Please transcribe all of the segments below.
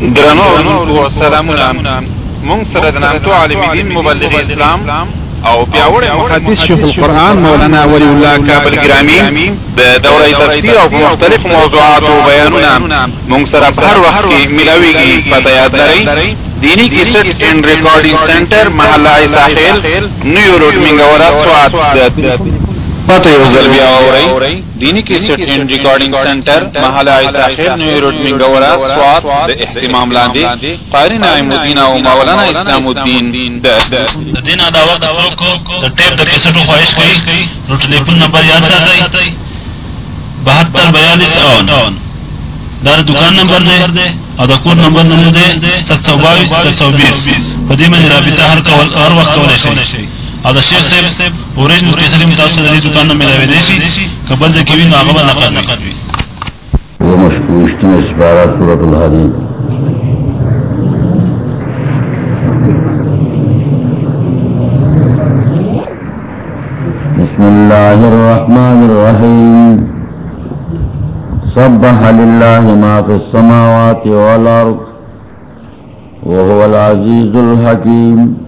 درنو سلامونه مونږ سره د نامتو عالم دین مبلغ اسلام او پیاوړ محدث شیخ القرآن مولانا ولی الله کابل گرامی د دورې تفسیر او مختلف موضوعات او بیانونه مونږ سره په هر وخت کې ملاويږي پته یاد لرئ؟ دینی کیسټ اینڈ ریکارډینګ سنټر محله ساحل نیو روډ منګورا سوات. پتہ یو ځل بیا دینی کی سیټ اینڈ ریکارډینګ سنټر محله عیسی خیر نیو روډ منګورا سوات د اهتمام لاندې قاری نعیم الدین او مولانا اسلام الدین۔ د دین دا وخت کو د ټیپ د کیسټو خواهش کوي نو ټلیفون نمبر یاد ساتئ 72 42 دا دکان نمبر دی او د کور نمبر نه دی 722 720 په دې باندې رابطه هر کول هر وخت کولای شي او د شیخ صاحب اوریجنل کیسه هم تاسو د دې دکان نه ملاوي دي شي کبل ځکه وینو هغه به نقل نقل وي وہ مشکوشتی اسبارہ صورت الحدید بسم الله الرحمن الرحيم صبح لله ما في السماوات والأرض وهو العزيز الحكيم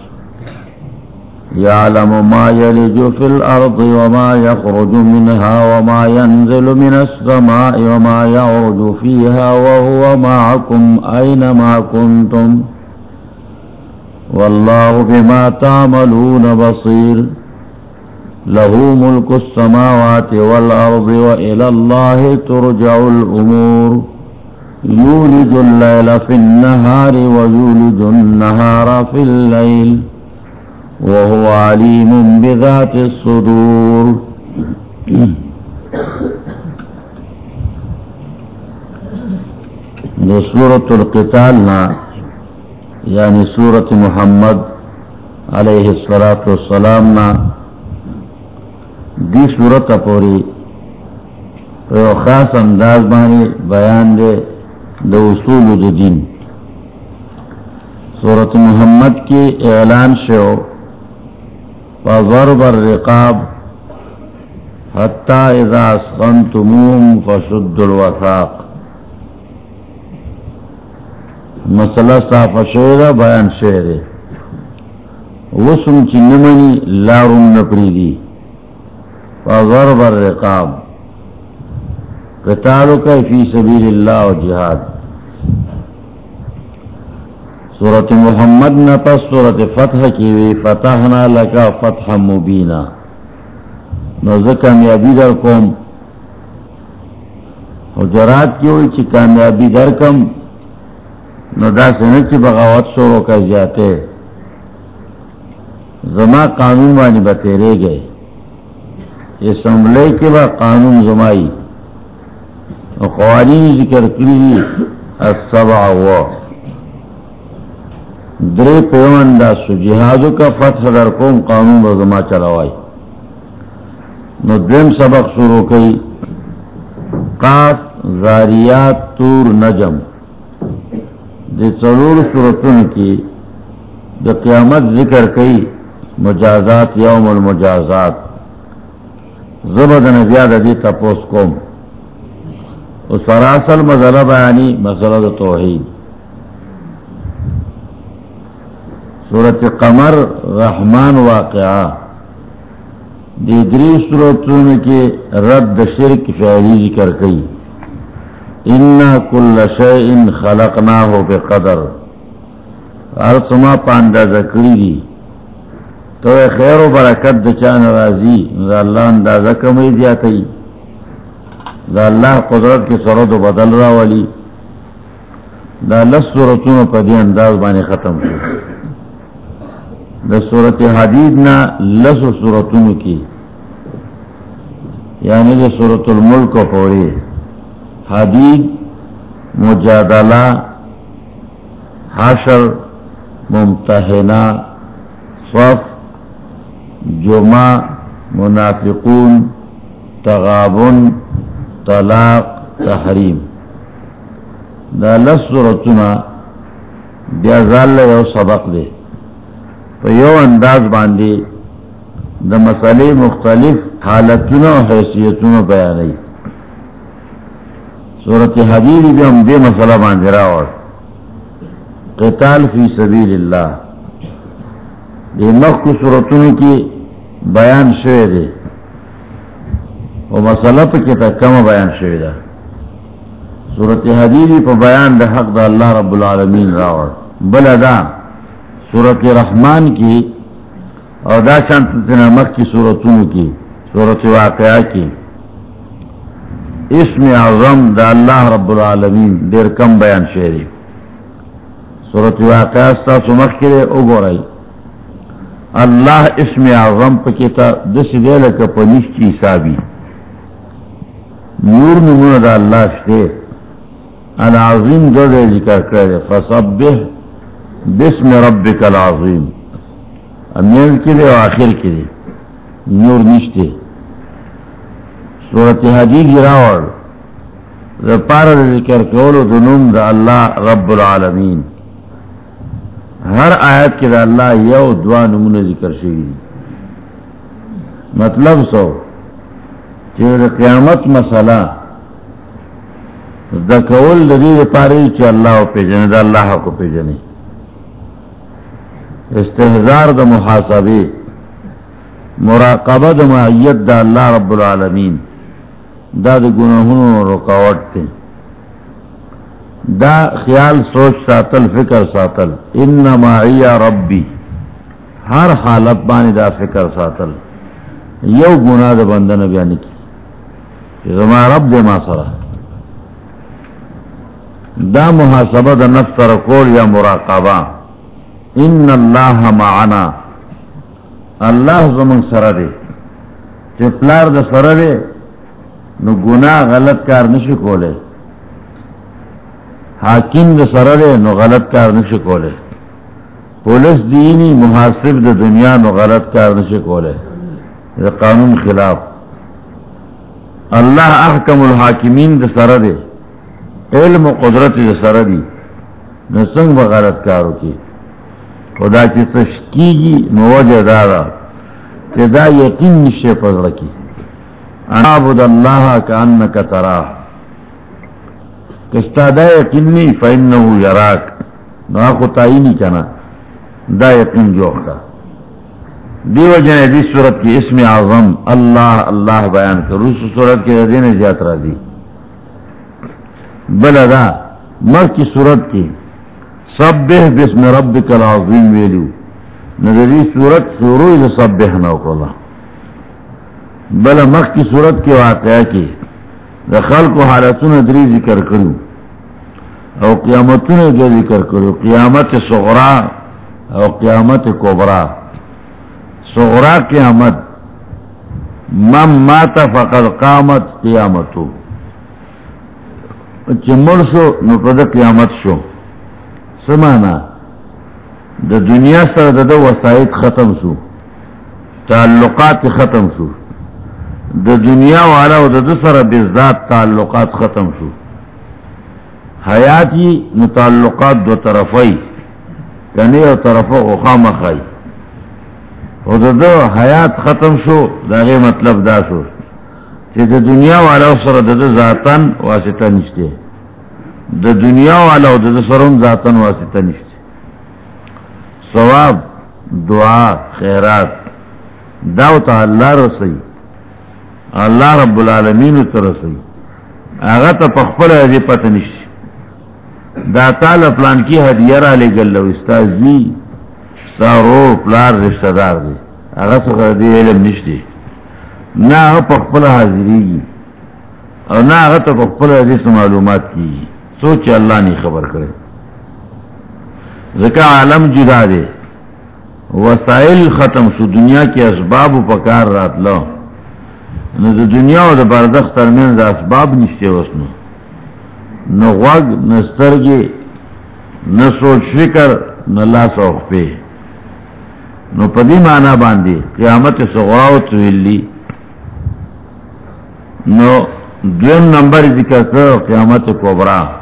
يعلم ما يلج في الأرض وما يخرج منها وما ينزل من السماء وما يعرج فيها وهو معكم أينما كنتم والله بما تعملون بصير له ملك السماوات والأرض وإلى الله ترجع الأمور يولد الليل في النهار ويولد النهار في الليل وهو عليم بذات الصدور. سورة القتال یعنی سورت محمد علیہ السلاۃ والسلام نا، دی صورت پوری تو خاص انداز بانی بیان دے دو اصول دو دین۔ صورت محمد کی اعلان شو فضرب الرقاب حتى إذا أسخنتموهم فشدوا الوثاق. مسئلہ صاف شعر بیان شعر وسم چنمنی لارم نپری دی فضرب الرقاب قتالك في سبيل الله وجهاد صورت محمد نہ پس صورت فتح کی وی فتح نہ لگا فتح مبینہ نو کامیابی در کوم حجرات کی ہوئی چی کامیابی در کم نو دا سنت چی بغاوت شروع کر جاتے. زما قانون وانی بتیرے گئے اسمبلی کے با قانون زمائی. قوانین ذکر کری، السبع وقت درے پیون دا سو جہادو کا فتح در کوم قانون رزما چلاوائی۔ نو درم سبق شروع کئی۔ قاف، زاریات، تور، نجم۔ دے ضرور صورتن کی دا قیامت ذکر کئی مجازات، یوم المجازات۔ زبد نبیاد دی تپوس کوم و سراسل مزلہ بیانی مسئلہ دا توحید۔ صورت قمر، رحمان واقعہ۔ دیگری صورتوں کے رد شرک فعلی ذکر کئی ان کل شعین خلق نہ ہو بے قدر ارسما پانڈا زکڑی دی۔ تو خیر و برکت دچان راضی اللہ اندازہ کمی دیا تھی دا اللہ قدرت کے سرد و بدل را والی دا لس صورتوں پر دی انداز بانے ختم ہو دا صورت حدید نا لسو صورتون کی یعنی دا صورت الملک پوری حدید، مجادلہ، حشر ممتحنا صف جمع منافقون، تغابن، طلاق، تحریم. دا لس صورتنا بیا زال یو سبق دے پا یو انداز باندے دا مسئلے مختلف حالتنا و حیثیتنا بیانی صورت حدید بھی ہم دے مسئلہ باندے راوڑ قتال فی سبیل اللہ دے مخ صورتوں کی بیان شوئے دے وہ مسئلہ پہ کتا کم بیان شوئے دا صورت حدیدی پہ بیان دا حق دا اللہ رب العالمین راوڑ بل دا صورت رحمان کی اور دا شانت نمک کی صورتوں کی صورت واقعہ کی۔ اسم اعظم دا اللہ رب العالمین دیر کم بیان شہری صورت واقعہ ستا سمک کرے او گو رئی اللہ اسم اعظم پکیتا دس دے لکا پنشتی حسابی۔ نور نمون دا اللہ شتے۔ العظیم دو دے ذکر کرے فصبح بسم ربک العظیم. امین کے لیے و آخر کے لیے نور نشتے. صورت حدی گراوڑ دا پارا ذکر کولو دنوم دا اللہ رب العالمین. ہر آیت کے دا اللہ یو دعا نمون ذکر شوی. مطلب سو. کہ قیامت مسئلہ. دا کول دا دید پاری چی اللہ پی جنے دا اللہ کو پی جنے استحزار دا محاسبی مراقبہ دا معیت دا اللہ رب العالمین. دا دا گناہوں رکاوٹ تے دا خیال، سوچ، ساتل، فکر ساتل. ان معی ربی ہر حالت بانی دا فکر ساتل. یو گناہ دا بندن بیانی کی زما رب دے ما سرا دا محاسبہ دا نفس رکول یا مراقبہ ان اللہ معنا۔ اللہ زمن سر دے چپلار دا سر دے نو گناہ غلط کار نشو کولے حاکم دا سر دے نو غلط کار نشو کولے پولیس دینی محاسب دا دنیا، نو غلط کار نشو کولے دا قانون خلاف۔ اللہ احکم الحاکمین دا سر دے علم و قدرت دا سر دی۔ نو سنگ با غلط کارو کی خدا چی سشکی گی موجہ دارا، چی دا یقین نشے پزر کی۔ انابد اللہ کا انکا تراہ کستا دا یقین نی فینہو یراک۔ نو آخو تائی نی کنا دا یقین جو اختا دیو جنے دی صورت کی اسم اعظم، اللہ اللہ بیان کر۔ روس صورت کی دین زیادت را دی بلدا مر کی صورت کی۔ سبح بسم ربک العظیم ویلو. نظری صورت شروع دا سبح نو کولا بل مخ کی صورت کے واقعہ کی. دا خلق و حالتون دری ذکر کرو. او قیامتون جو ذکر کرو. قیامت صغرا او قیامت کبرا. صغرا قیامت. من مات فقد قامت قیامتو. چمڑ شو نو پد قیامت شو. سمانا دا دنیا سر دا دا وسائد ختم شو. تعلقات ختم شو. دا دنیا والا و دا دا سر بزاد تعلقات ختم شو. حیاتی نو تعلقات دو طرفی کنی او طرفو خام خواهی او دا دا حیات ختم شو دا غی مطلب دا شو چی دا دنیا والا سر دا دا ذاتن واسطہ نشتے دا دنیا والا دا سرم ذاتن واسطہ نشتے ثواب، دعا، خیرات. داو تا اللہ رسی اللہ رب العالمین تا رسی آغا تا پخپل ازی پتہ نشتے دا تال پلان کی حدیہ را لے گلو استازی ستا رو پلار رشتہ دار دے آغا سخر دے علم نشتے نا آغا پخپل حاضری گی اور نا آغا تا پخپل ازی معلومات کی سوچ اللہ نہیں خبر کرے۔ زکا عالم جدا دے۔ وسائل ختم سو دنیا کے اسباب پکار رات لو۔ نہ تو دنیا اور بردخت ترمین دا اسباب نشتے وسنو۔ نہ غوگ نہ سترگے نہ سوچ فکر، نو اللہ سوخ پہ نو پدی مانا باندھی قیامت سغاو تولی نو دویم نمبر ذکر کر، قیامت کوبرا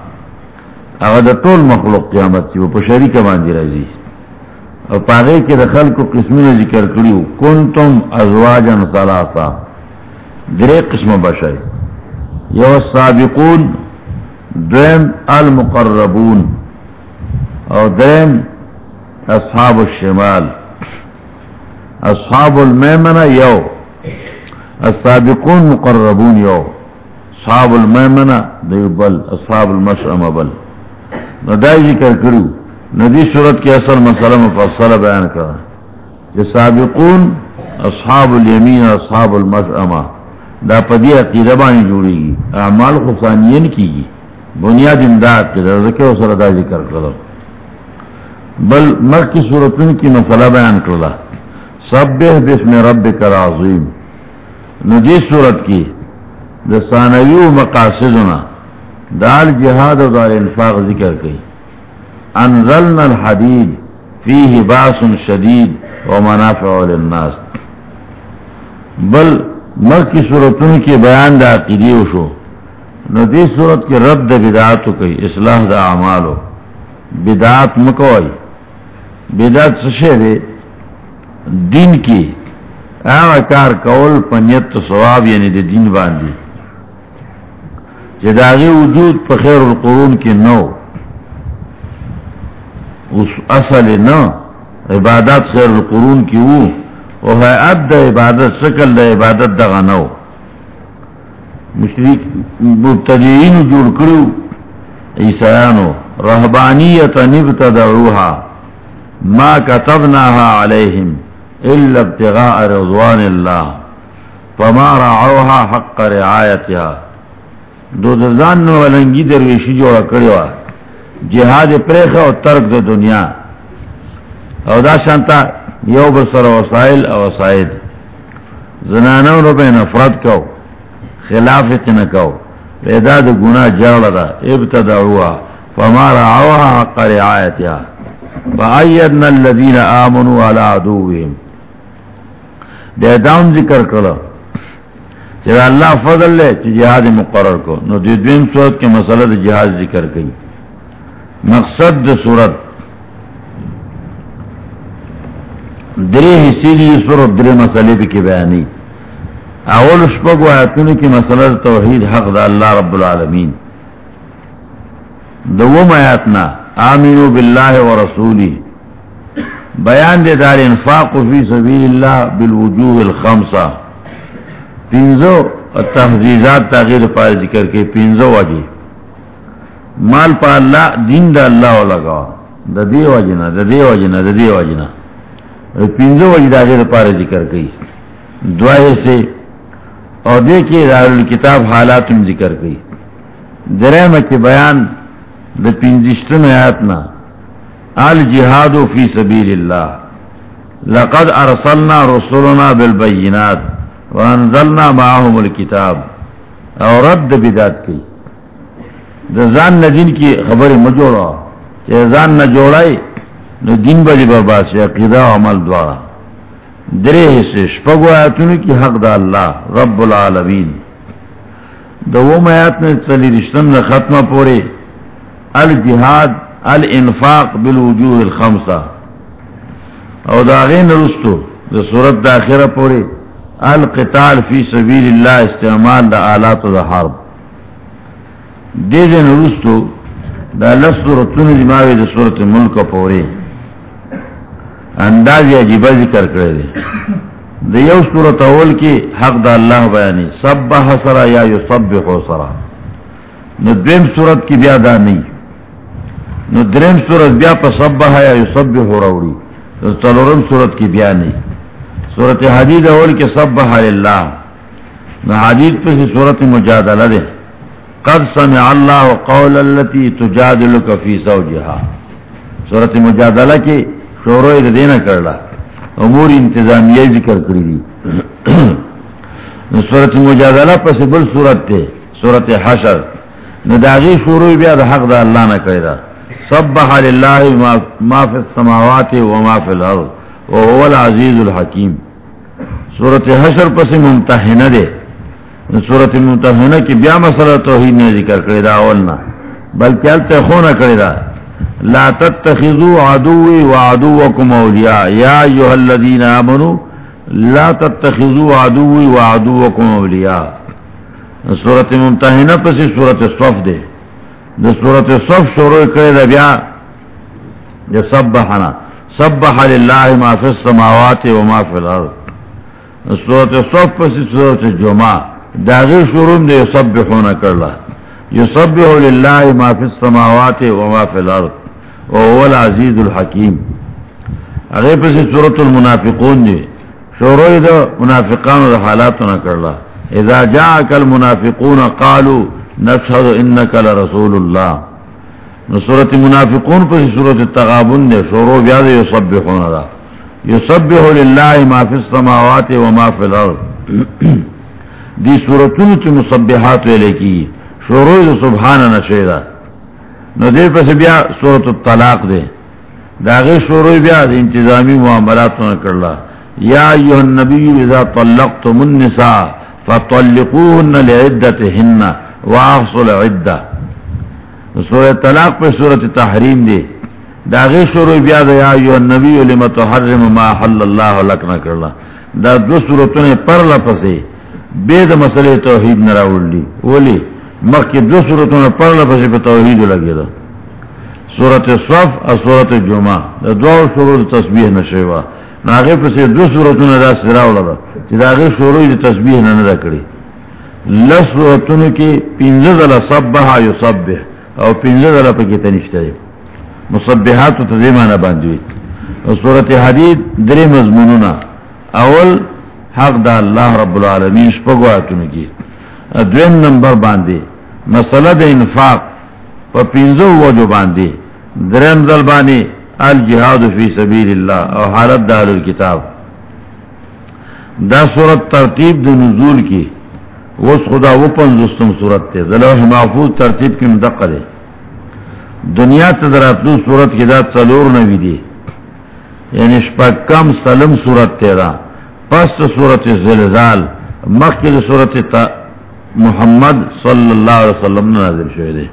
اگر دا طول مخلوق قیامت چی وہ پشری کا باندھی رضی اور پاگے کے دخل کو قسم نے ذکر کریو کن تم ازواجن ثلاثا. درے قسم بشر یو السابقون، دویم المقربون اور درم اصحاب الشمال. اصحاب المیمنہ یو، السابقون مقربون یو. صحاب المیمنہ دیو بل، اصحاب المشعم بل. ندائی ذکر کرو ندی صورت کی اصل مسئلہ مفصلہ بیان کرا کہ سابقون اصحاب الیمین اصحاب المشعمہ دا پدی عقیدہ بانی جوڑی گی اعمال خفانین کی گی بنیاد امداد کے رزکے و سر سردہ ذکر کرو بل مر کی صورتن کی مسئلہ بیان کرلا سب بسم رب کر عظیم نجی صورت کی دا دسانوی مقاصدنا دال جہاد و دار انفاق ذکر کی انزلنا الحدید، فیہ باس شدید و منافع للناس۔ بل مر کی صورتن کی بیان دا عقیدی شو۔ ندی صورت کی رد دا بدعات کی اصلاح دا اعمالو بدعات مکوئی بدعات سشے دے دین کی۔ کار کول پنیت ثواب یعنی دے دین باندھی جداغی وجود پخیر القرون کی نو اس اصل نو عبادت خیر القرون کی وہ وہ ہے اب دا عبادت، شکل دا عبادت دغا نو مشرک مبتدین جوڑ کرو عیسیانو رہبانیت نبتدعوها ما كتبناها عليهم الا ابتغاء رضوان الله، فما رعوها حق رعايتها دو دزان نو ولنگی درویشی جوڑا کریوا جہاد پریخ و ترک دو دنیا. او دا شانتا یو بسر وسائل او وسائد زنانو رو بے نفرت کو خلاف تنکو پیدا دو گناہ جرڑ دا ابتدعوها فما رعوها حق رعايتها فأيدنا الذين آمنوا على عدوهم. دے ذکر کرو چرا اللہ فضل لے چی جہاد مقرر کو، نو دی دویم صورت کے مسئلہ دی جہاد ذکر کی مقصد دی صورت دری حصی دی صورت دری مسئلے بھی کی بیانی۔ اول شپگو آیتون کی مسئلہ دی توحید، حق دا اللہ رب العالمین۔ دوم آیتنا، آمینو باللہ و رسولی۔ بیان دے دار انفاق فی سبیل اللہ بالوجوہ الخمسہ۔ پینزو تحزیزات تاغیر پار ذکر کے پینزو وجی مال پا اللہ، دین دا اللہ لگا دا دی وجنا دا دی وجنا دا دی وجنا پینزو وجی تاغیر پار ذکر کی دعائے سے۔ اور دیکھیے دار الکتاب حالات ذکر کی درہم کے بیان دا پینزشتن آیاتنا الجہاد فی سبیل اللہ۔ لقد ارسلنا رسولنا بالبینات۔ وانزلنا معاهم الكتاب. اور رد بدات کی. دا زان نہ دین کی خبر مجوڑا کہ زان نہ جوڑائی نو دین بجی برباد سے عقیدہ و عمل دوارا درے حصے شپگو آیتونی کی حق دا اللہ رب العالمین. دا وہ میات نے چلی رشتن ختمہ پورے الجہاد الانفاق بالوجوه الخمسه. او دا غین رستو دا صورت دا آخرہ پوری القتال فی سبیل اللہ استعمال دا آلات و دا حرب. دے دین رستو دا لست رتون دماغی دا صورت ملک پوری. اندازی عجیبہ ذکر کرے دے. دا یو صورت اول کی حق دا اللہ بیانی. سبح سرا یا یو سبح سرا. نو دویم صورت کی بیادا نہیں نو درم سورت بیا پا سب یا یسبح روڑی. نو تلورم سورت کی بیا نہیں سورت حدید اول کے سب اللہ۔ نو حدید پہ سی سورت مجادلہ دے۔ قد سمع اللہ قول اللتی تجادلک فی سوجہا سورت مجادلہ کی شورو دینا کرلا۔ امور انتظامیہ ذکر کری دی۔ سورت مجادلہ پس بل سورت تے، سورت حشر۔ نو داغی شروع بیا دا حق دا اللہ نہ کرے دا۔ سبح للہ ما فی السماوات وما فی الارض وهو العزیز الحکیم۔ صورت حشر پس ممتحنہ دے. صورت ممتحنہ کی بیا مسئلہ توحید نے ذکر کرے دا اولنا بلکہ التے خونہ کرے دا. لا تتخذوا عدوی وعدوکم اولیاء. یا ایوہ الذین آمنوا لا تتخذوا عدوی وعدوکم اولیاء. صورت ممتحنہ پسی صورت صف دے. دا صورت صف شروع کرے دا بیا جو سبحنا. سبح للہ ما فی السماوات وما فی الارض. صورت صف پسی صورت جمعہ. داغی شروع دے یسبحونا کرلا. یسبح للہ ما فی السماوات وما فی الارض. وهو العزیز الحکیم. اگر پسی صورت المنافقون دے. شروع دا منافقان دا حالاتنا کرلا. اذا جاءك المنافقون قالوا نشهد انك لرسول الله نصورت منافقون پر صورت التغابن دے. شروع بیاد یصبحون دا. یصبح للہ ما فی السماوات وما فی الارض. دی صورتون تی مصبحات ویلے کی، شروع دا سبحان نشیدہ نو دے پس بیا صورت الطلاق دے. داغی شروع بیا دا انتظامی معاملاتنا کرلا. یا ایوہ النبی اذا طلقتم النساء فطلقوهن لعدتهن واغسل عدة سورة طلاق پر سورة تحریم دے. دا غی شروع بیا دا یا ایوہ النبی لما تحرم ما حل اللہ لکنا کرلا. دا دو سورتوں پر لپسے بید مسئلے توحید نراول دی ولی مخی دو سورتوں پر لپسے پہ توحید لگے دا. سورت صف اور سورت جمعہ. دا دو سورت تسبیح نشیوہ ناغی پسی دو سورتون دا سراو لگا چی دا غی شروعی دا تسبیح نندا کری. لس سورتون کی پینزه دل صبحا یو صبح. او پینزه دل پا کتا نشتا دی مصبحاتو باندوی سورت حدید دری مضمونونا اول، حق دا اللہ رب العالمین شپگو آتونو کی دویم نمبر باندی مسئلہ دا انفاق پا پینزه وجو باندی درم دل باندی الجہاد فی سبیل اللہ او حالت دا اہل الكتاب. دا صورت ترتیب دا نزول کی وس خدا و پنزستم صورت تے ذلوح محفوظ ترتیب کی مدقع دے دنیا تدراتنو صورت کی دا تلور نوی دی یعنی شپکم سلم صورت تے دا پست صورت زلزال مخی صورت محمد صلی اللہ علیہ وسلم نازل شوئے دے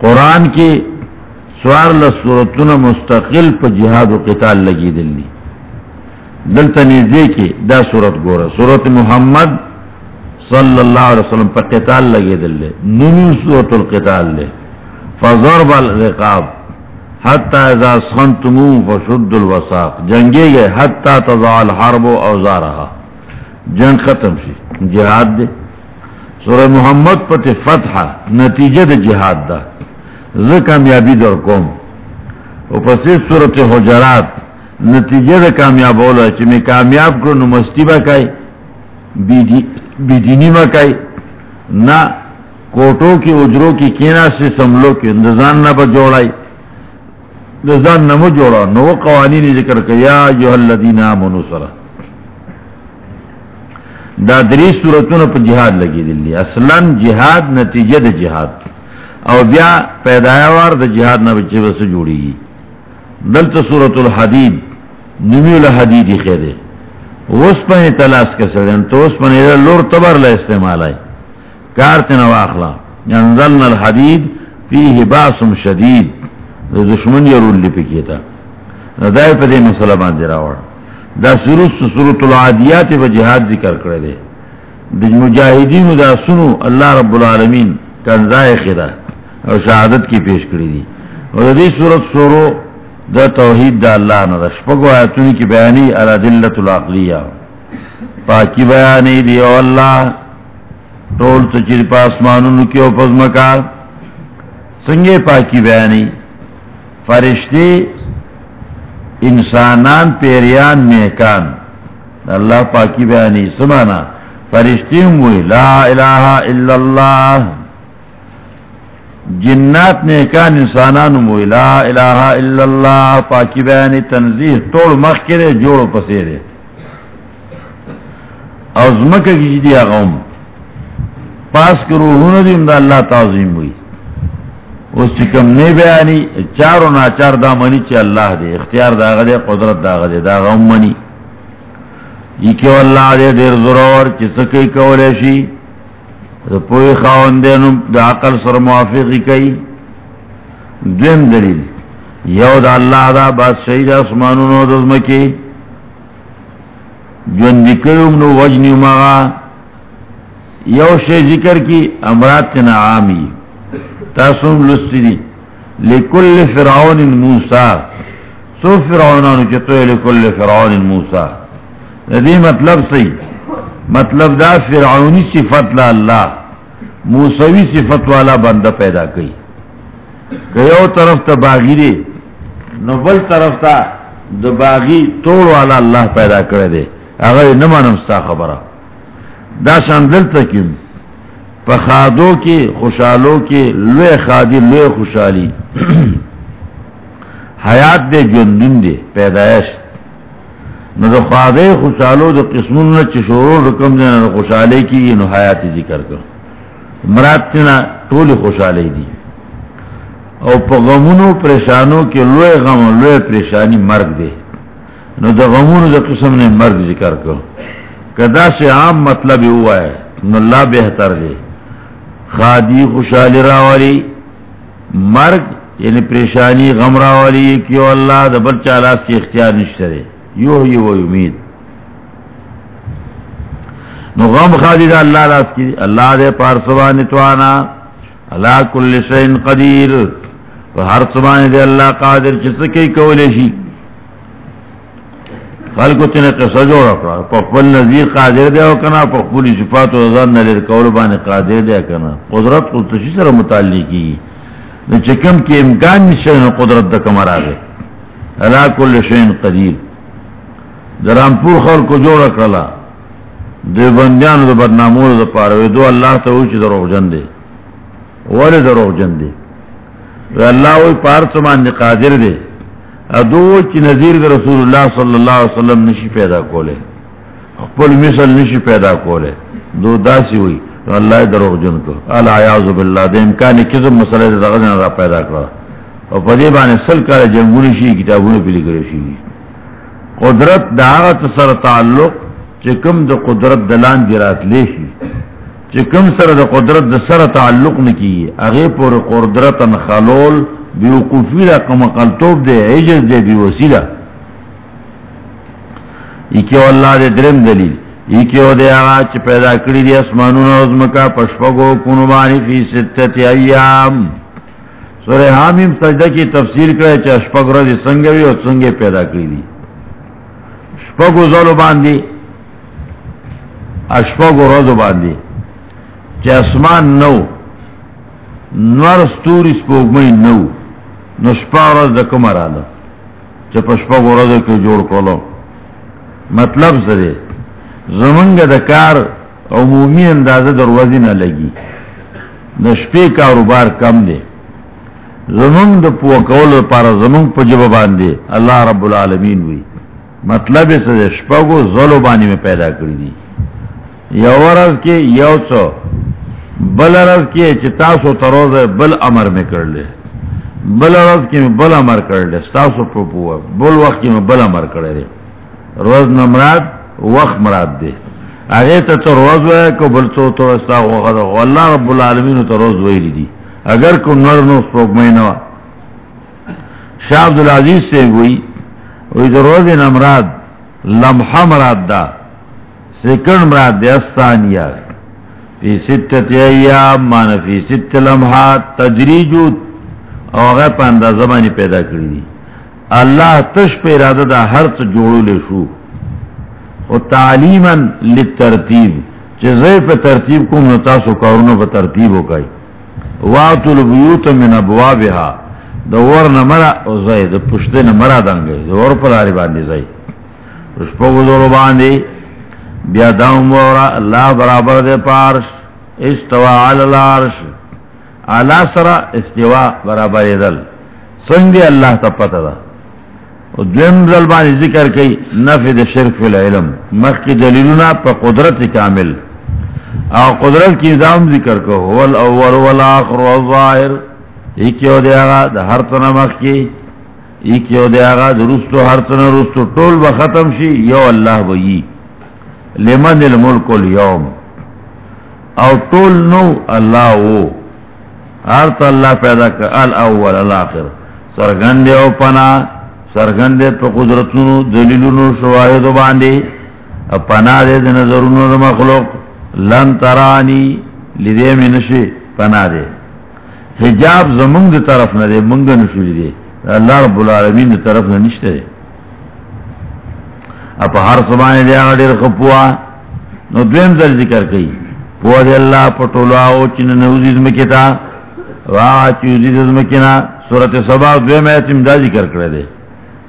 قرآن کی سوار لسورتون مستقل پا جہاد و قتال لگی دلی دل تنیزی کی دا سورت گورا سورت محمد صلی اللہ علیہ وسلم پا قتال لگی دلی نمی سورت القتال لے۔ فضرب الرقاب، حتی اذا سخنتمو فشد الوساق جنگی گئے، حتی تضع الحرب و اوزارها جنگ ختم شی، جہاد دے۔ سورہ محمد پت فتح، نتیجہ دے جہاد دا۔ ز کامیابی در کوم او پس صورت حجرات نتیجه د کامیاب ولا چې می کامیاب کړو نو مستی با کای بی جی۔ دینی ما کای نا کوٹو کی اجرو کی کینا سے سملو کی نزان نہ بجوڑائی۔ نزان نہ مو جوڑا نو قوانین ذکر کیا جو الذین آمنوا صلا دا دری صورتوں پر جہاد لگی دلی اصلا جہاد نتیجہ د جہاد۔ او بیا پیدایوار د جہاد نہ بچے بس جوڑی گی۔ دلت صورت الحدید نمی الحدید خیرے۔ اس پہ تلاش کے سڑن تو اس پہ لور تبر لا استعمال آئے کار تین واخلا۔ انزلنا الحدید فیہ باسم شدید۔ دشمن یا رول لپی کیتا دائے پہ دے مسئلہ باندے راوڑ دا سورت سورت العادیات و جہاد ذکر کرے دے۔ دا مجاہدین دا سنو اللہ رب العالمین کنزائے خیرہ اور شہادت کی پیش کری دی۔ اور دی صورت سورو دا توحید دا اللہ نا دا شپگو آیتونی کی بیانی علا دلت العقلیہ پاکی بیانی دی او اللہ، ٹول سچیر پاس مانونو کی او پز سنگے پاکی بیانی، فرشتی انسانان پیریان میکان اللہ پاکی بیانی، سمانا فرشتی ہوئی لا الہ الا اللہ. جنات نیکان انسانان مو، لا الہ الا اللہ، پاکی بیانی تنزیح توڑ مخ کرے جوڑو پسیرے او زمکہ کی جدی آغاوم پاس کے روحون دی دا اللہ تعظیم ہوئی اس چکم نے بیانی، چار و ناچار دا منی چی اللہ دے اختیار دا غدے قدرت دا غدے دا غم منی. یہ اللہ دے دیر ضرور چی سکی کولے شی دا پوئی خواہن دا عقل سر موافقی کئی۔ دویم دلیل، یو دا اللہ دا بات شہید اسمانو نو دزمکی جون دکرم نو وجنی مغا، یو شے ذکر کی، امرات چنا عامی۔ تاسم لستی دی۔ لکل فرعون موسیٰ۔ سو فرعونانو چطوئے لکل فرعون موسیٰ؟ دی مطلب سی۔ مطلب دا فرعونی صفت لا اللہ، موسوی صفت والا بندہ پیدا کئی۔ کہ یو طرف تا باغی دی نو بل طرف تا دا باغی توڑ والا اللہ پیدا کرے دے۔ اگر نمانم ستا خبرہ۔ دا شاندل تکیم پخادو کی خوشحالو کی لوے خادی، لوے خوشحالی۔ حیات دے، جندن دے پیدایش نو دو خوادے خوشحالو دو قسمون نا چشورو رکم دے نا خوشحالے کی نو حیات ذکر کر. مرات تینا طول خوشحالے دی. او پا غمونو پریشانو کی لوے غم لوے پریشانی مرگ دے. نو دو غمونو دو قسم نے مرگ ذکر کر. کدا سے عام مطلب ہوا ہے، نو اللہ بہتر دے. خادی خوشحالی راوالی، مرگ یعنی پریشانی، غم راوالی کیوں اللہ دبل چالاس کی اختیار نشترے. یو ہی وہ امید نو غم خادی دا اللہ لاس کی اللہ دے پار سبان توانا. اللہ کل شین قدیر. ہر سبان دے اللہ قادر چسکی کولے شی. خلکو تینے قصہ جو رکھا پخبل نظیر قادر دیا کنا پخبولی صفات و ازان نلیر قول بانی قادر دیا کنا. قدرت کو تشی سر متعلی کی نو چکم کی امکان نشے قدرت دا کمر آگے علا کل شین قدیر. درامپور خلکو جو رکھلا دو بندیان دو بدنامور دو پاروی. دو اللہ تا اوچی در اغجن دے. ولی در اغجن دے. اللہ وی پارسمان دی قادر دے. ادو چی نظیر دے رسول اللہ صلی اللہ علیہ وسلم نشی پیدا کولے. خپل مثل نشی پیدا کولے. دو داسی ہوئی. اللہ دروغ جن کو. العیاذ باللہ. دے امکانی کزم مسئلہ دے دغدن را پیدا کرا اور پدی بانے سل کار جنگونی شی کتابونی پلی کرے شی. قدرت دا آغت سر تعلق چکم دا قدرت دلان جرات لے چکم سر دا قدرت دا سر تعلق نکی اغی پور قدرت خلول بیوقوفی دا کم قلطوب دے عجز دے بی وسیلہ ایکیو اللہ دے درم دلیل. ایکیو دے آغا چی پیدا کری دی اسمانون ازمکا پشپگو کنبانی فی ستت ایام. سورہ حامیم سجدہ کی تفسیر کرے چی اشپگ رضی سنگوی اور سنگے پیدا کری دی شپگو زولو باندی اشپگو رضو باندی چی اسمان نو، نور ستوری سپوگمئی نو نشپا ورځ د کوم رااله چې پشپا ورځ کې جوړ کولو مطلب څه دی؟ زمونږ کار عمومي اندازه دروازې نه لګي. د شپې کاروبار کم دی. زمونږ د پوه کولو لپاره زمونږ په جواب باندې الله رب العالمین وی مطلب څه دی شپږو زلو باندې پیدا کړی دي یو ورځ کې یو څو بل ورځ کې چې تاسو تروزه بل امر می کړل بل روز کی میں بل امر کر لے، ستاسو پپو بل وقت کی میں بل امر کرے دے۔ روز نمراد، وقت مراد دے۔ اگے تو تو روز ہوئے کو بل تو تو استا وقت اللہ رب العالمین تو روز وہی دی اگر کو نر نو سپوک مہینہ شاہ عبد العزیز سے ہوئی وہی تو روز نمراد لمحہ مراد دا، سیکنڈ مراد دے، استانیہ۔ فی ستت ایام مانا فی ست لمحات تجریجو اور پا اندازہ بانی پیدا کری دی۔ اللہ تش پہ ارادہ دا ہر چ جوڑو لے شو۔ او تعلیما لترتیب چیزے پہ ترتیب کو نتاسو کورنو پہ ترتیب ہو کئی۔ واتو البیوت من ابوابها دا ور نمرا او زائی، دا پشتے نمرا دنگے دا ور پر آری باندی زائی. رشپا گزورو باندی، بیا داؤں بورا اللہ برابر دے پارش، استوا علی الارش اعلی سرا استوا برابر دل. سنگ اللہ تا پتہ دا. دیم ظلبانی ذکر کئی، نفی دا شرک فی العلم. مخ کی دلیلنا پا قدرت کامل. او قدرت کی نظام ذکر کو هو الاول والآخر والظاہر. ایکیو دے آغا دا ہر تنمخ کی، ایکیو دے آغا دا رستو، ہر تنرستو طول با ختم شی، یو اللہ بئی لمن الملک اليوم او طول نو اللہ او۔ ہر تو اللہ پیدا کر، الاول، الاخر۔ سرگندے او پنا، سرگندے تو قدرتنو دلیلنو شواہدو باندے۔ پنا دے دے نظرنو مخلوق۔ لن ترانی، لدے میں نشی، پنا دے۔ حجاب زمنگ دے طرف نہ دے منگ نشو دے اللہ رب العالمین دے طرف نہ نشتے دے اپا ہر سبانے دے آگا دیر خپوا نو دویم ذل ذکر کئی پوا دے اللہ پٹولو آو چین نوزی زمکتا واہ چوزی زمکنا صورت سبا دویم ایتم دا ذکر کرے دے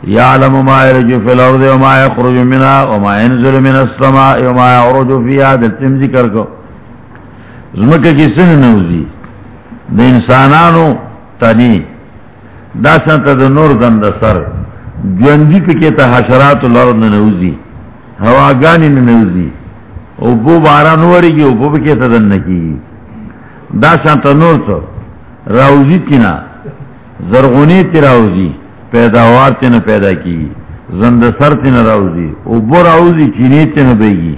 یعلم ما يرجو في الارض و وما يخرج منها وما ينزل من السماء و وما يعرج فيها دلتم ذکر کو زمکہ کی سن نوزی دا انسانانو تنی. دا سنتا دا نور دن دا سر. جوندی پی کتا حشرات الارض نوزی ہواگانی نوزی او بو باران وری گی او بو پی کتا دن نکی دا سنتا نور تو راوزی تینا. زرغونی تی راوزی. پیداوار تین پیدا کی زند سر تین راوزی. او بو راوزی چینی تین بیگی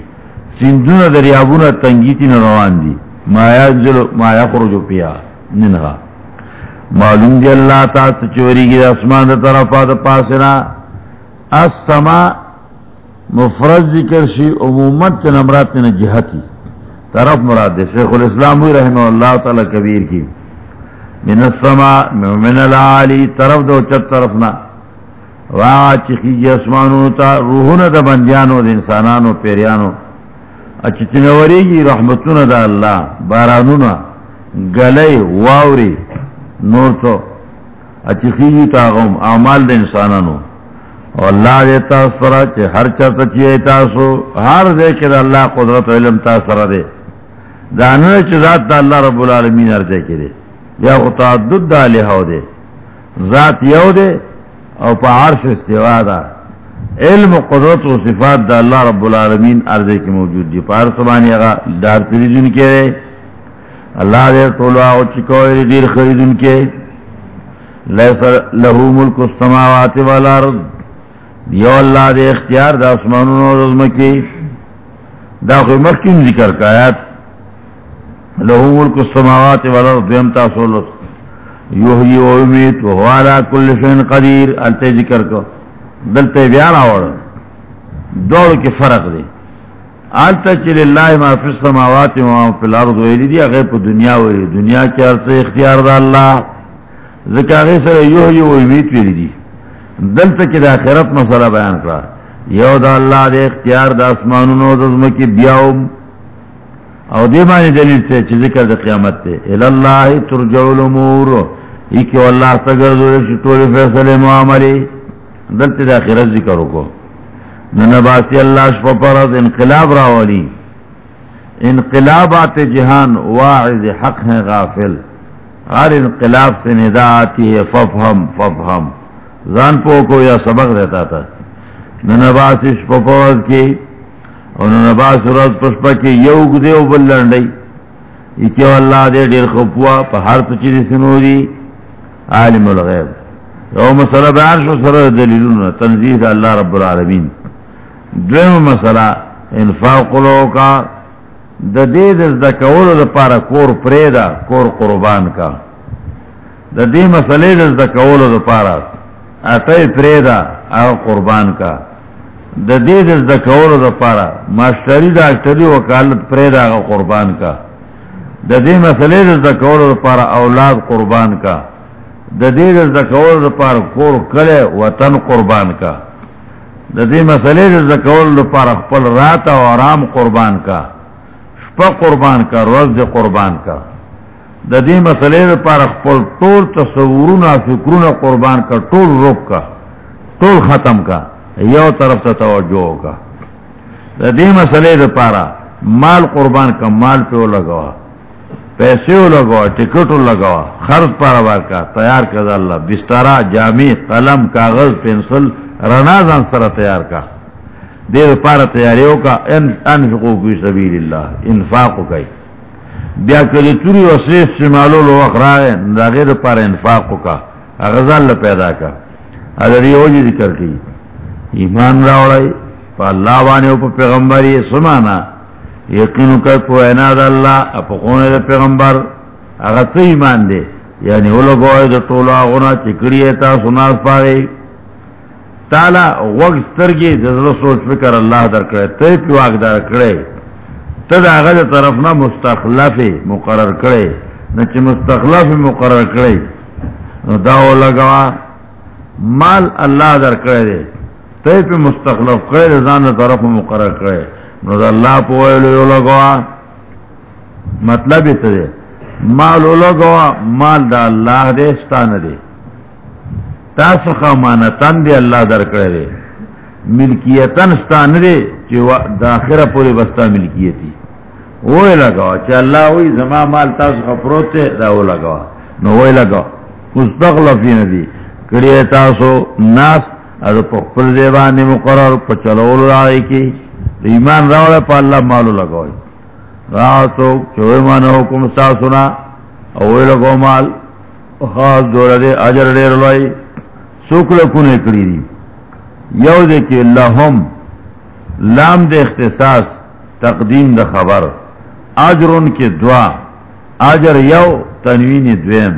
سندون دریابون تنگی تین روان دی مایا جلو، مایا خرجو پیا. ننہا معلوم دی اللہ تا چوری گی اسمان دا طرفا دا پاسنا السما مفرد ذکر شی عمومت تین امرات تین جہتی. طرف مراد دے شیخ الاسلام ہوئی رحمہ اللہ تعالی کبیر کی. من السماء من العالی طرف دو چت طرفنا واہ چخی جی اسمانو تا روحون دا بندیانو دا انسانانو پیریانو. اچھ چنوری گی رحمتون دا اللہ بارانونا گلی واوری نور تو اچھ خیجی تاغم اعمال دا انسانانو۔ اور اللہ دیتا سرا چھ ہر چرتا چیئے تاسو، ہر دے کے دا اللہ قدرت و علم تا سرا دے دانوے چھ ذات دا اللہ رب العالمین ہر دے کے دے۔ یا تعدد دا لہو دے۔ ذات یو دے او پا عرش استوا دا۔ علم و قدرت و صفات دا اللہ رب العالمین عرضے کی موجود دی۔ پا عرص بانی اگا دار تریدن کے رے اللہ دے طولو آگو چکوئے دیر خریدن کے لیسا لہو ملک السماوات والارض یو اللہ دے اختیار دا اسمانون و رزمکی دا خوی مخیم ذکر کا آیات له ملک السماوات والارض دیم تاسولت یحیی و امیت و هو علا کل شین قدیر التے ذکر کو دلتے بیان آوڑ دوڑ کے فرق دے آلتا چل اللہ ما فی السماوات و ما فی الارض ویلی دی اگر پا دنیا ویلی. دنیا کے عرص اختیار دا اللہ. ذکر اگر سر یحیی و امیت ویلی دی. دلتا کی دا خیرت مسئلہ بیان کرا. یو دا اللہ دے اختیار دا اسمانون و دزمکی بیاؤم او دی معنی دلیل سے چی ذکر دا قیامت تے. الاللہ ترجع الامور. ایکی واللہ تگر دو رشی فیصل معاملی. دل تے دا خیرت ذکر کو ننباسی اللہ شپا پرد انقلاب راولی. انقلابات جہان واعظ حق ہیں غافل. ہر انقلاب سے ندا آتی ہے، ففہم ففہم. زان پو کو یا سبق دیتا تھا. ننباسی شپا پرد کی انہوں نے باس پشپا کی یو گدے او بل لنڈی اللہ دے دیر خپوا پا ہر پچی دی سنو دی عالم الغیب. یو مسئلہ بیان شو سر دلیلون تنزیح اللہ رب العالمین. دویم مسئلہ، انفاق لو کا دا دے دز دا کولو دا پارا کور پریدا کور قربان کا. دا دے مسئلے دز دا کولو دا پارا پریدا او قربان کا. د دې د کولو د پاره ماشټری ډاکټري، وکالت پرې دا قربان کا. د دې مسلې د کولو د اولاد قربان کا. د دې د کولو د پاره کور کله وطن قربان کا. د دې مسلې د کولو د پاره خپل رات او آرام قربان کا، شپه قربان کا روز قربان کا. د دې مسلې د پاره خپل ټول تصورونه قربان کا، ټول روک کا، ټول ختم کا، یو طرف تا توجہ کا دی مسئلے دا پارا مال قربان کا، مال پہ لگوا پیسے لگوا ٹکٹ لگوا خرچ پارا بار کا، تیار کر اللہ بسترا جامع، قلم، کاغذ، پینسل رنا زان سر تیار کا، دیر پار تیاریوں کا انفقو فی سبیل اللہ انفاق کئی۔ بیا کلی توری وسیع استعمالو لو اخراغ دا غیر پار انفاق کا، اغزال پیدا کا۔ ادر یہ وجہ ذکر کی، ایمان راوڑائی، پا اللہ بانے پا پیغمبری سمانا، یقینو کئی پو اینا دا اللہ، اپا خونے دا پیغمبر اگر سی ایمان دے۔ یعنی وہ لوگ دا طولو آغونا چکری ایتا سناس پاگئی تالا وقت سترگی جزر سوچ فکر اللہ در کرے تی پی واق در کرے تد آغا دا طرف نا مستخلف مقرر کرے نچ مستخلف مقرر کرے نو داو لگوا مال اللہ در کرے دے تی پی مستخلف کرے دے زان طرف مقرر کرے نو دا اللہ پوئے لو لگوا مطلب اس دے مال لگوا مال دا اللہ دے ستان دے تاسخا مانتن دے اللہ در کرے ملکیتن ستان دے چی داخرہ پوری بستا ملکیتی وہی لگوا چی اللہ ہوئی زما مال تاسخا پروتے دا وہ لگوا نو وہی لگوا مستقلفی ندی کڑی تاسو ناس، از پخپل دیبانی مقرر پچلول رائی کی ایمان راوڑے پا اللہ مالو لگوائی راہ تو چوئے مانا حکم ستا سنا اوہی لگو مال، خاص دورہ دے عجر دیر لائی سوکل کنے کری دی۔ یو دے کہ لہم لام دے اختصاص تقدیم دا خبر۔ آجر کے دعا۔ آجر یو تنوین دویم۔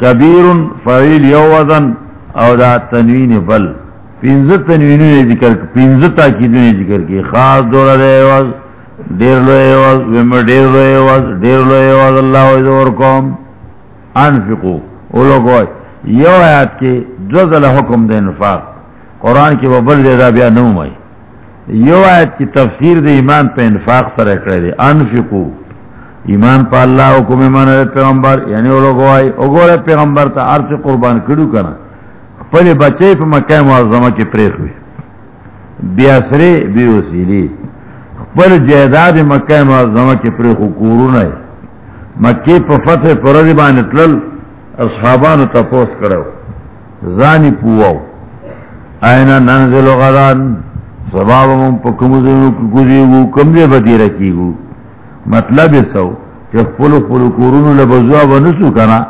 کبیر فعیل یو وزن او دا تنوین بل۔ پینزت تنوین ذکر پینزت تاکیدوں نے ذکر کی۔ خاص دورہ دے وز، دیر لو ایواز ویمر دیر لو ایواز دیر لو ایواز اللہ ویدو ورکوم انفقو۔ اولو گوئی یو آیات کی دو ذل حکم دے نفاق. قرآن کی وہ بل زیدہ بیا نوم آئی یو آیت کی تفسیر دے ایمان پہ انفاق سر اکڑے دے انفقو. ایمان پا اللہ حکم ایمان رہے پیغمبر یعنی وہ لوگ آئی اگو رہے پیغمبر تا عرص قربان کڑو کنا. پلی بچے پہ مکہ معظمہ کی پریخ ہوئی. بیاسرے بی وسیلی پل جہداد مکہ معظمہ کی پریخ کورون ہے مکی پہ فتح پردی بانتلل اصحابانو تپوس کرو زانی پوو اینا ننزل غدان سباب من پا کمزنو کگزیگو کم دے بدی رکیگو مطلب سو کہ خپلو خپلو کورونو لبزوا بنسو کنا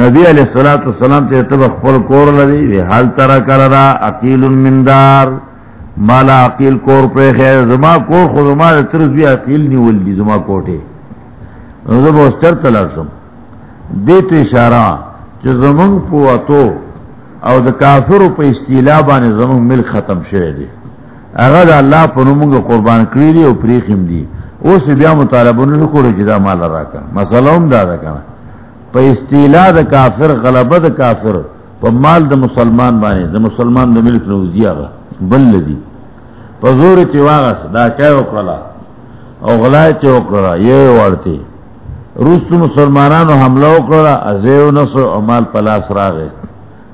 نبی علیہ السلام تے تب خپل کور لدی وی حال ترا کرا عقیل من دار مالا عقیل کور پر خیر زما کور خود زما ترس بھی عقیل نیول دی زما کوٹے زما استر تلاسم دیت اشارہ چه زمان پواتو او د کافر په استیلا باندې زمان مل ختم شوه دی. هغه د الله په نوم قربان کړی دی او پریخم دی. اوس بیا مطالبه نه کولو چې دا مال راکا مسله هم دا ده کنه په استیلا د کافر غلبه د کافر په مال د مسلمان باندې د مسلمان د ملک نو زیاغه بل لذي په زور تی واغس، دا چا وکړه او غلای تی وکړه یې ورته روس مسلمانانو حملہ کرا ازیو نسو امال پلاس راغے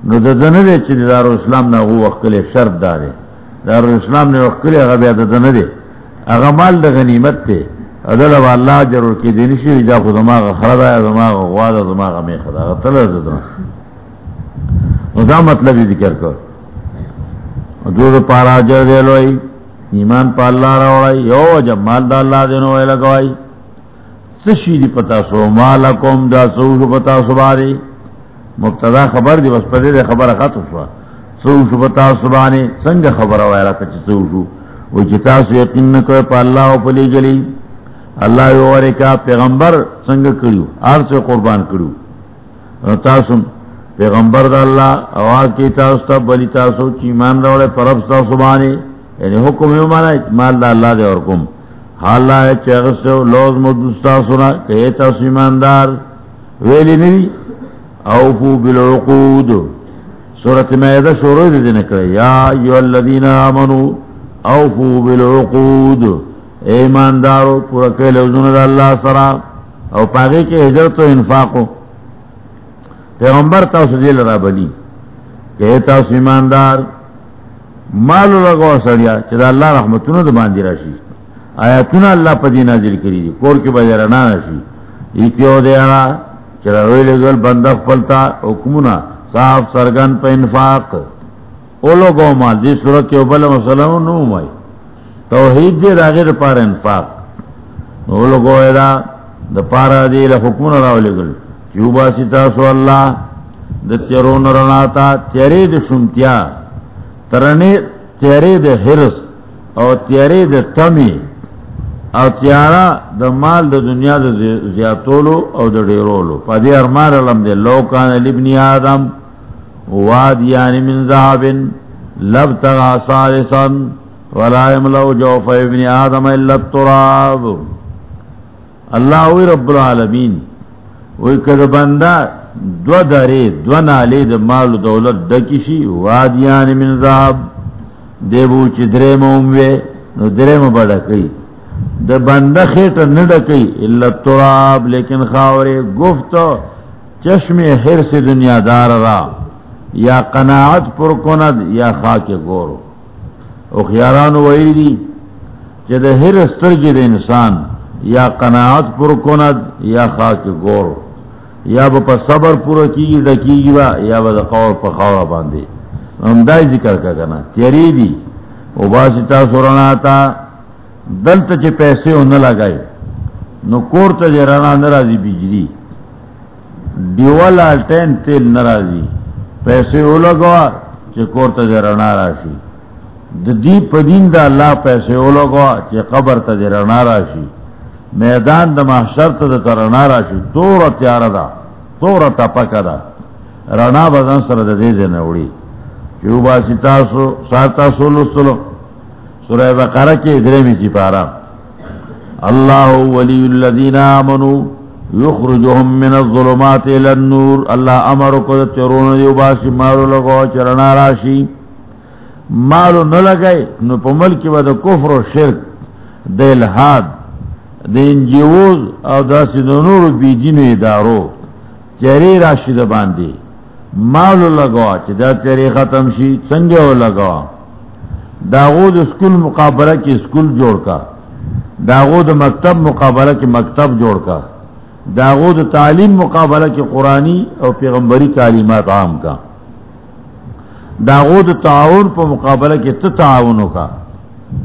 نو ددن دے چی دار اسلام نا غو وقلی شرط دارے دار اسلام نے وقلی اغا بیا ددن دے اغا مال دا غنیمت تے ادل اب اللہ جرور کی دینی شی جا خود دماغ خرد آیا دماغ غواد دماغ میخد اغا تل ددن نو دا مطلب ذکر کر دو دو پارا جر دے ایمان پا اللہ یو جب مال دا اللہ دینو اے لگوائی سشی دی پتا سو مالا کوم دا سو پتا سو باری مبتدا خبر دی، بس پدے دے خبر خاتو شوا. سو شو پتا سو بانی سنگ خبر وائرا کچھ سو شو وہ جتا سو یقین نکوے پا اللہ و پلی گلی اللہ یو وارے کا پیغمبر سنگ کریو، آر سے قربان کریو. تاسم پیغمبر دا اللہ، آواز کی تاستا بلی تاسو چیمان روڑے پرب تاسو بانی یعنی حکم یو مانا، مال دا اللہ دے اور کم. حالا ہے چیغستو لوز مدستا سنا کہ تاسو ایماندار ویلی نوی اوفو بالعقود. سورت میدہ شروع دی نکرے یا ایو الذین آمنو اوفو بالعقود. ایماندارو پورا کہ لوزون دا اللہ سرا. او پاگے کے حجرت و انفاقو. پیغمبر تاسو دیل را بلی کہ تاسو ایماندار مالو لگو سڑیا چدا اللہ رحمتونو دا باندی راشی. آیاتون اللہ پا دی نازل کری دی. کور کی بجر نانشی ایتیو دے آنا، چرا روی لگل بندق پلتا حکمونا صاف سرگن پا انفاق. اولو گو مال دی صورت کے اوبال مسلم نو مائی. توحید دے راغیر پار انفاق. نو لگو ایدا دا پارا دے لحکمون راو لگل چوبا ستا سو اللہ، دا تیرون رناتا تیرے دا شمتیا ترنے تیرے دا حرس او تیرے دا تمی. او تیارا دا مال دا دنیا دا زیادولو او دا دیرولو پا دی ارمان علم دے لوکان لبنی آدم وادیان یعنی من ذهب لبتغى صالصا ولا يملأ جوف ابن آدم إلا التراب. اللہ وی رب العالمین، وی کد بندہ دو داری دو نالی د مال دولت دکشی وادیان یعنی من ذهب. دیبو چی درم اموے، نو درم بڑا کئی. د بندہ خیٹ نڈا کئی اللہ التراب لیکن خاورے گفتو چشم حرس دنیا دار را، یا قناعت پر کند، یا خاک گورو۔ او خیاران وئی دی چه ده هر استرگی ده انسان، یا قناعت پر کند، یا خاک گورو۔ یا با پا صبر پورا کی ڈکی گی با، یا با ده قور پا خورا بانده ہم ذکر کا کنا، تیری دی۔ او باسی تا سورنا تا دلتا چه پیسے ہو نلگائی نو کور تا جرانا نرازی بیجری دیوال آلٹین تیل نرازی۔ پیسے او لگوا چے کور رنا راشی۔ دی پدین دا اللہ پیسے او لگوا چے قبر تا رنا راشی۔ میدان دا محشر تا دا رنا راشی۔ تورا تیارا دا، تورا تا پکا دا۔ رنا بدن سر دا دیزے نوڑی۔ چو باسی تاسو سار تاسو لستلو۔ سورہ بقرہ کے ادرے میں سی پارا۔ اللہ ولی الذین آمنو یخرجهم من الظلمات الى النور۔ اللہ امر کو چرون دیو باسی مالو لگو چرنا راشی۔ مالو نہ لگئے نو پمل کی بعد کفر و شرک، دے الہاد، دے انجیوز او دا سنونور بی جنو ادارو چری راشی دا باندی مالو لگو چی دا چری ختم شی سنگیو لگو داغود اسکول مقابلہ کی اسکول جوڑ کا، داغود مکتب مقابلہ کی مکتب جوڑ کا، داغود تعلیم مقابلہ کے قرآنی اور پیغمبری تعلیمات عام کا، داغود تعاون پر مقابلہ کے تو تعاونوں کا۔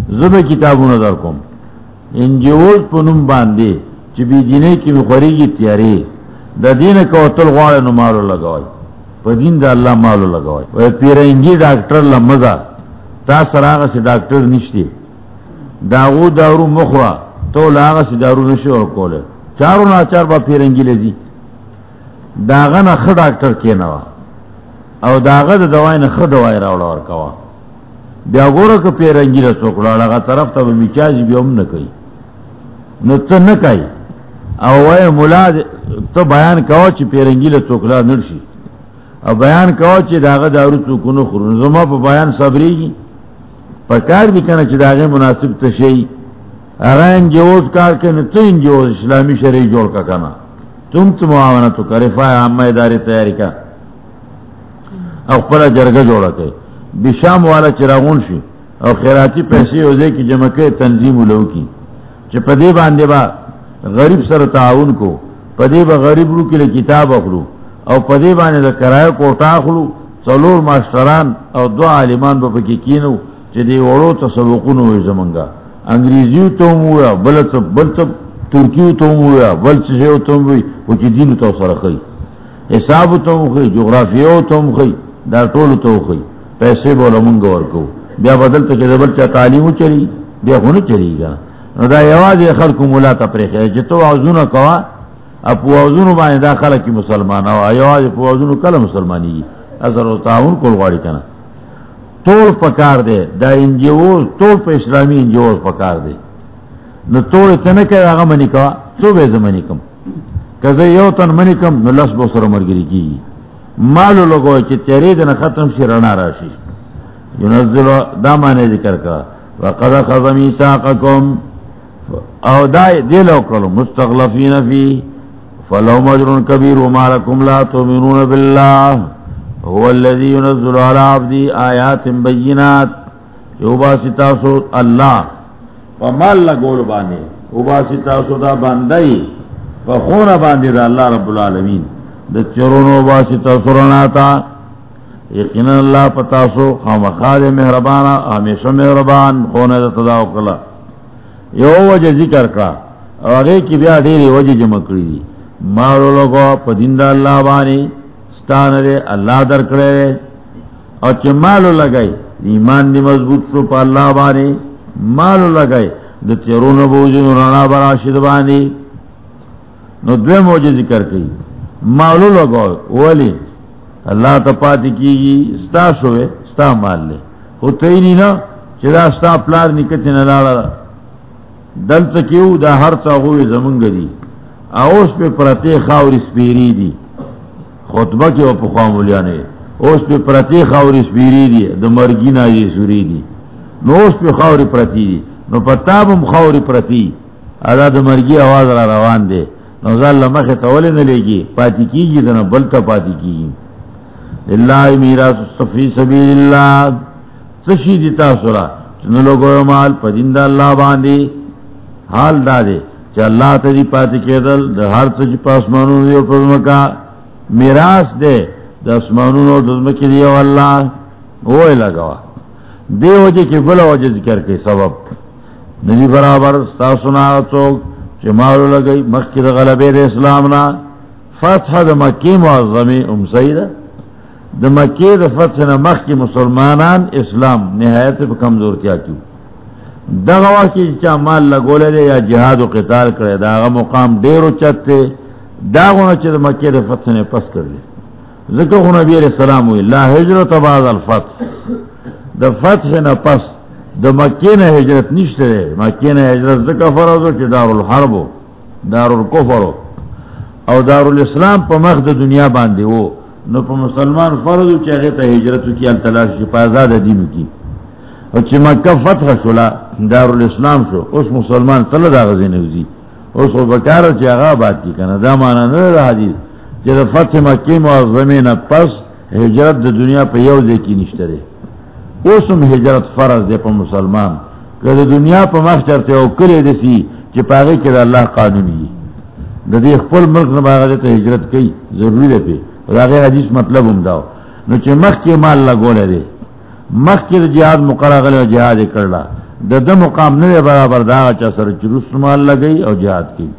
ضب کتابوں نظر کم۔ ان جوز پنم باندھے چبی جنے کی مخوری کی تیاری۔ دا دین کا غوار نو مالو لگوائے پدین دا اللہ مالو لگوائے وہ پیرنگی ڈاکٹر لمزا تا سراغ سے ڈاکٹر نشتے داغو دارو مخوا. تو لاغ سے دارو نشے اور کولے. چاروں ناچار با پیرنگی لزی داغا نا خ ڈاکٹر کے نوا او داغا دا دوائی نا خ دوائی راوڑا ورکوا بیا گورا که پیرنگی لسوکڑا لگا طرف تا بمیچازی بیا ام نکی نو تا نکی او وای مولا تو بیان کوا چی پیرنگی لسوکڑا نرشی. او بیان کوا چی داغا دارو چوکنو خورو. زما پا بیان صبری گی پا کار بھی کنا چی داغا مناسب تشیئی اگر انجوز کار کے تو انجوز اسلامی شرعی جوڑ کا کنا. تم تو معاونہ تو کرے عامہ ادارے تیاری کا. او پلا جرگہ جوڑا کے بشام والا چراغون شی. او خیراتی پیسے ہوزے کی جمع کے تنظیم لو کی. چھ پدے باندے با غریب سر تعاون کو پدے با غریب رو کے کتاب اخلو. او پدے باندے دا کرائے کوٹا اخلو. چلور ماسٹران او دو عالمان با پکی کینو. چھ دے وڑو تصوقونو ہوئی زمانگا انگریزی تو مویا بل څه بل څه ترکی تو مویا بل چیزے تو موی وہ چی دین تو سر خی. حساب تو مخی جغرافیو تو مخی دا ټول تو خی. پیسے بولا منگ ورکو. بیا بدل تو چیزے بل چا تعلیمو چلی، بیا خونو چلی نو دا یواز خلق مولا ته تا پریخی جتو آزونو کوا اپو آزونو بانی دا خلقی مسلمان او یواز پو آزونو کل مسلمانی اثر و تعاون کل غاڑی کنا توڑ پکار دے، دا انجیوز توڑ پا اسلامی انجیوز پکار دے۔ نو توڑ تنکے آغا منی کوا سو بیز منی کم۔ کزا یو تن منی کم، نو لس بو سر مرگری کی مالو لگو چی تیری دن ختم شی، رنا راشی ینزل دا مانے ذکر کا وقد خض میساقکم او دا دیلو کرلو مستغلفین فی۔ فلو مجرون کبیر وما لکم لا تومنون باللہ۔ هو الذي ينزل على عبدي آيات بينات. يوبا ستاسو الله فمال لگول بانے اوبا ستاسو دا باندائی فخون باندی دا اللہ رب العالمین. دا چرون اوبا ستاسو رناتا، یقینا اللہ پتاسو خامخاد مہربانا، ہمیشہ مہربان خونے دا تداو کلا. یو وجہ ذکر کرا اور اگے کی بیا دیری وجہ جمع کری دی. مالو لگو پا دین دا اللہ بانی ستان دے اللہ در کرے دے اور چھ مالو لگائی، ایمان دی مضبوط شو پا اللہ بانی، مالو لگائی۔ دا تیرون بوجی رانا براشد بانی۔ نو دوے موجہ ذکر کری مالو لگو ولی۔ اللہ تا پاتی کی گی، ستا شوے ستا مال لے۔ خود تینی نا چدا ستا پلار نکتی نلالا دل تکیو دا ہر تا غوی زمنگ دی۔ اوس پہ پرتے خاوری سپیری دی۔ خطبہ کی وپا خامولیانے اوس پہ پرتے خاوری سپیری دی دا مرگی نا یہ سوری دی۔ نو اوس پہ خاوری پرتی دی، نو پتابم خاوری پرتی۔ ادا دا مرگی آواز را روان دے۔ نو زال لمخ تولی نلے گی پاتی کی گی دنا بلتا پاتی کی گی اللہ میراث صفی سبیل اللہ۔ تشی دیتا سورا چن لوگو مال پدند اللہ باندی حال دا دے چ اللہ تجی پاتی کېدل د هر څه چې پاسمانو دی او پزمکا میراث دے، د اسمانونو د زمکې دی او الله وې لگاوا دی وجه کې بل وجه ذکر کې سبب. ندی برابر تاسو نه څوک چې مالو لګي مخکې د غلبې د اسلام نه. فتح د مکه معظمه ام سیده د مکه د فتح نه مخکې مسلمانان اسلام نهایت په کمزور کیا کیو دا دغه کی چا مال لګولې دی یا جهاد او قتال کړي دا مقام دیرو ډیر چته دا غونه چې د مکه د فتح نه پس کړل ذکر غو نبی علیہ السلام وی لا هجرت بعد الفتح. د فتح نه پس د مکه نه هجرت نشته دی مکه نه هجرت ذکر فرض او چې دار الحرب دار الكفر او دار الاسلام په مخ د دنیا باندې وو نو په مسلمان فرض چې هغه ته هجرت کی، ال تلاش په آزاد دین کی. او چې مکه فتح شولا دار الاسلام شو اوس مسلمان تل دا غزي وزي اوس په بکار چې هغه بات کی کنه دا معنا نه ده حدیث. چې د فتح مکه معظمه نه پس هجرت د دنیا په یو ځای کې نشته ده اوس هم هجرت فرض ده په مسلمان. کله دنیا په مخ چرته او کړی دي سي چې پاره کې د الله قانون دی د خپل ملک نه باغ ته هجرت کوي ضروری ده دا غیر حدیث مطلب هم داو نو چې مخ کې مال لګولې دي مخ کې جهاد مقرره غل جهاد کړلا د د مقام نه برابر دا چې سره چروس مال لګي او جهاد کوي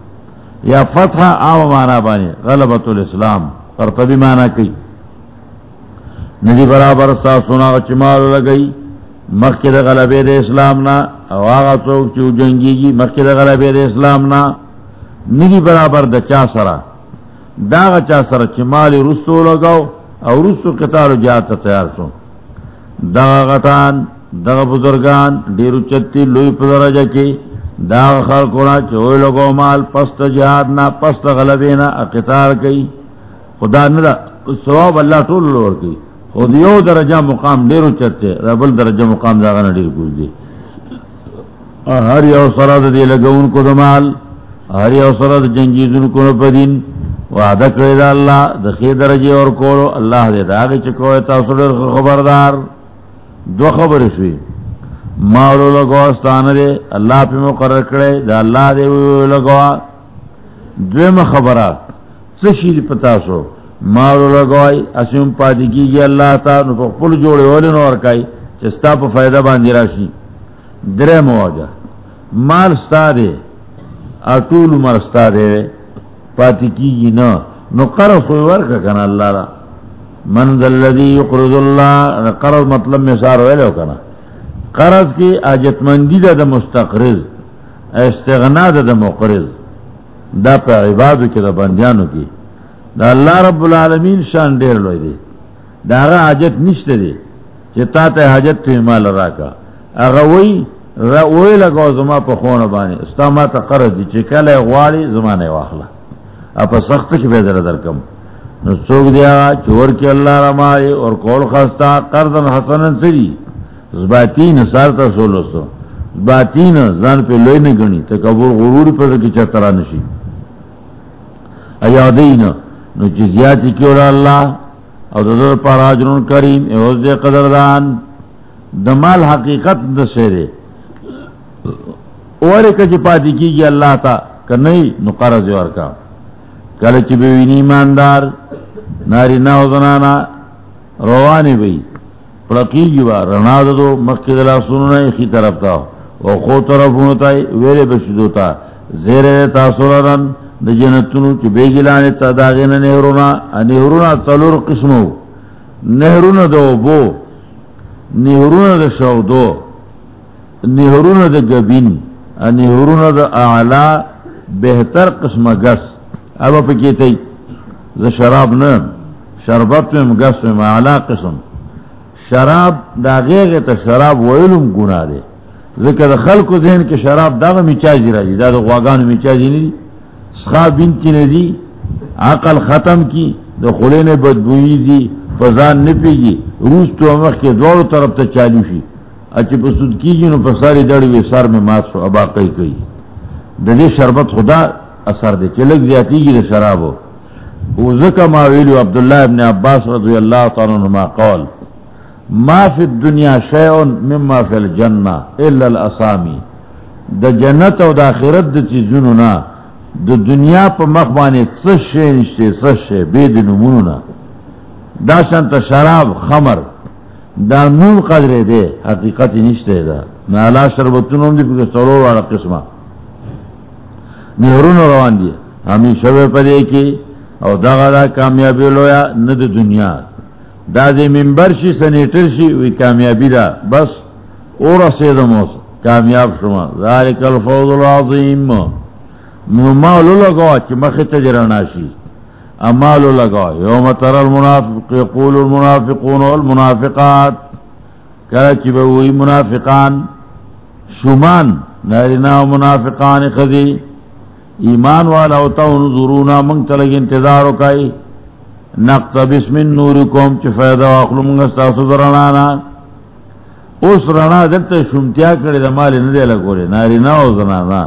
یا فتح عام معنا باندې غلبۃ الاسلام، قرطبی معنا کوي ندی برابر سا سنا چې مال لګي مخ کې د غلبې د اسلام نه، او هغه څوک چې جنگيږي مخ کې د غلبې د اسلام نه. ندی برابر د چا سره. دا چا سره چې مال رستو لگاو او رستو قتال جات تیار شو. دا غتان دا بزرگان ډیرو چتی لوی په درجه کې، دا خلقونه چې وې لګو مال، پست جهاد نه، پست غلبینا قتال کوي. خدا نه دا ثواب الله ټول لور کوي خو دیو درجه مقام ډیرو چته ربل درجه مقام دا غنه ډیر کوي دي هر یو سره د دې لګون کو د مال، هر یو سره د جنگیزونو کو په دین وعدہ کرے دا اللہ دخی درجے اور کولو اللہ دے دا آگے چکو ہے تاثر خبردار. دو خبر شوی. ما مالو لگو استان دے، اللہ پہ مقرر کرے دا اللہ دے لگوا. دویم خبرات سشید پتاسو مالو لگوائی اسیم پاتی کی گی اللہ تا، نو پا پل جوڑے والی نو ارکائی چستا پا فائدہ باندی راشی. درے مواجہ مال ستا دے، اٹول مر ستا دے، پاتی کی گی نا. نو قرض ورکا کنا اللہ را. من ذلذی یقرض اللہ قرض مطلب میں سار ہوئے کنا. قرض کی آجت مندی دا دا مستقرض، استغنا دا دا مقرض. دا پا عبادو کی، دا بندیانو کی. دا اللہ رب العالمین شان دیر لوئی دی. دا آغا آجت نشت دی. چی تا تا حاجت تو مال راکا آغا وی، را وی لگو زما پا خون بانی. استا ما تا قرض دی. چی کل غوالی زمان واخلا. اپا سخت کی بیدر در کم. نو سوک دیا چور کی اللہ رمائے اور کول خستا قرضن حسنن سری زباتین سارتا سولوستو زباتین زان پہ لوئی نگنی تکبر، غرور پر کی چترا نشی ایادین، نو چی زیادی کیو اللہ او دادر پر آجرون کریم ایوز دے قدردان. دمال حقیقت دسے دے اوارے کچی پاتی کی گی اللہ تا کہ نہیں نو قرض یور کا کل بیوینی ایماندار ناری ناو زنانا روانی بھئی پڑکی گی با رنا دو مکی دلا سننا خی طرف تا. او خو طرف ہوتا ہے ویرے بشدو تا. زیر تاثران د جنتونو چې بیګلانه تا داغه نهرونا نهرونا تلور قسمو. نهرونا دو بو نهرونا د شو دو نهرونا د گبین نهرونا د اعلا بهتر قسمه گس. اب پکې ته ز شراب نه شربت میں گس میں اعلی قسم شراب دا غیغه ته شراب ویلم ګنا ده ذکر خلق ذهن کې شراب دا میچاجی راځي دا د غواګانو میچاجی نه دي سخا بنتی نزی عقل ختم کی. دا خلین بدبوئی زی. فضان نپی گی. روز تو امخ کے دور طرف تا چالو شی. اچھے پسود کی جی نو پساری دڑی وی سر میں مات شو ابا قی کئی. دا دی شربت خدا اثر دے. چلک زیادی گی دا شرابو. او ما ویلو عبداللہ ابن عباس رضی اللہ تعالی نما قول، ما فی الدنیا شیعن مما فی الجنہ الا الاسامی۔ دا جنت او دا خیرت دا چیزونو نا، د دنیا په مخ باندې څه شی نشته، څه شی به د نمونه دا شانت شراب، خمر، دا نور قدر دی، حقیقت نشته دا۔ نه لا شربتونو دی په څورو واړه قسمه۔ نهرونو روان دي، همیشه په پدې کې او دا غدا کامیابی لویا نه د دنیا. دا د منبر شي، سنیټر شي، وی کامیابی دا بس اور سیدموس کامیاب شوم. ذالک الفوز العظیم. مالو لگا چی مخی تجرانا جی شی امالو لگا یوم تر المنافق، یقول المنافقون والمنافقات. کلا چی بوئی منافقان؟ شمان نارینا منافقان خذی ایمان والا ہوتا ان انظرونا منگ تلگ انتظارو کئی. نقتبس من نورکم چی فیدا واقلو منگستا سدرنانا اس رنا دلتا شمتیا کردی دا مالی ندے لگولی نارینا و زنانا.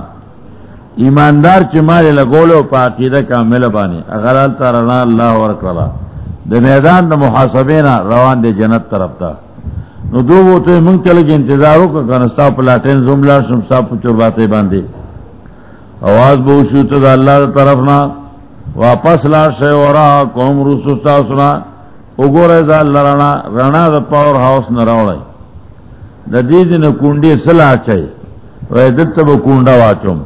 ایماندار چ مال لگولو پا عقیدہ کامل بانی اگر التا رنا اللہ ورکلا د میدان د محاسبینا روان دے جنت طرف تا. نو دو وہ تو منگ چلے گی انتظارو کا کنستا پلاٹین زملا شمستا پچور باتیں باندھے آواز بہشو تو دا اللہ دا طرف نا، واپس لا شے ورا قوم رسوستا سنا، اگو رضا اللہ رنا رنا دا پاور ہاؤس نہ راوڑائی دا دید نے کنڈی سلا چاہی وہ دلتا با کنڈا واچوم۔